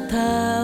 কথা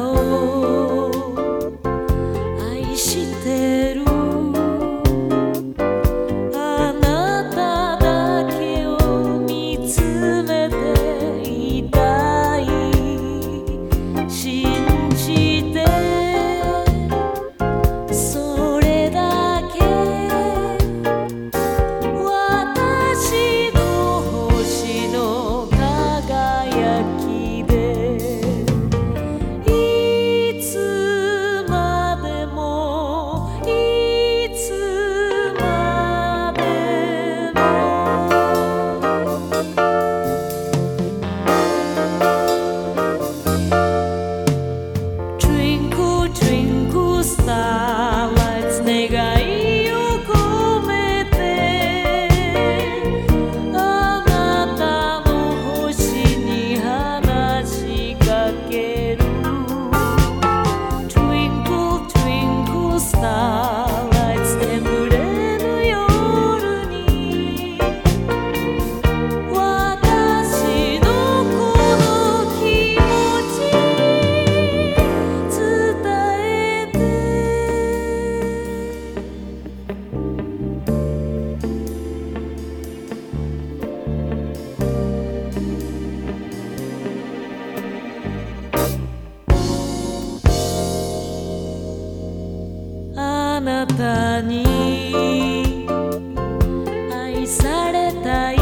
愛されたい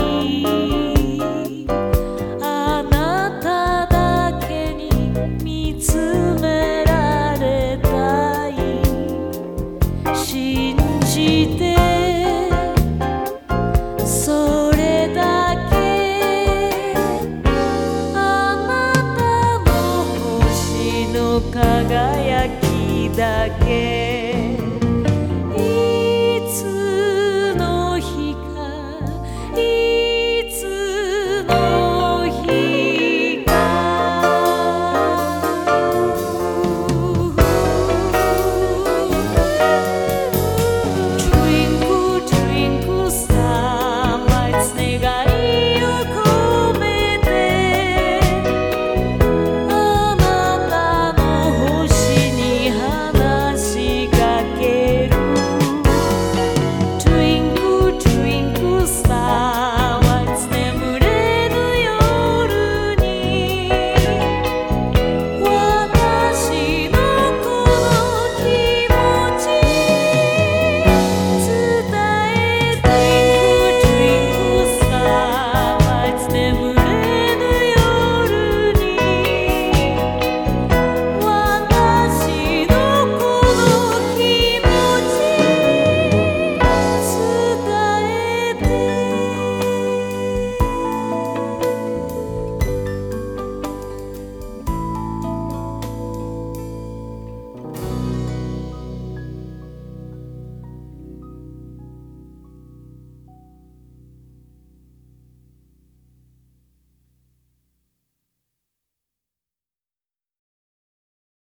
あなただけに見つめられたい信じてそれだけあなたも星の輝きだけ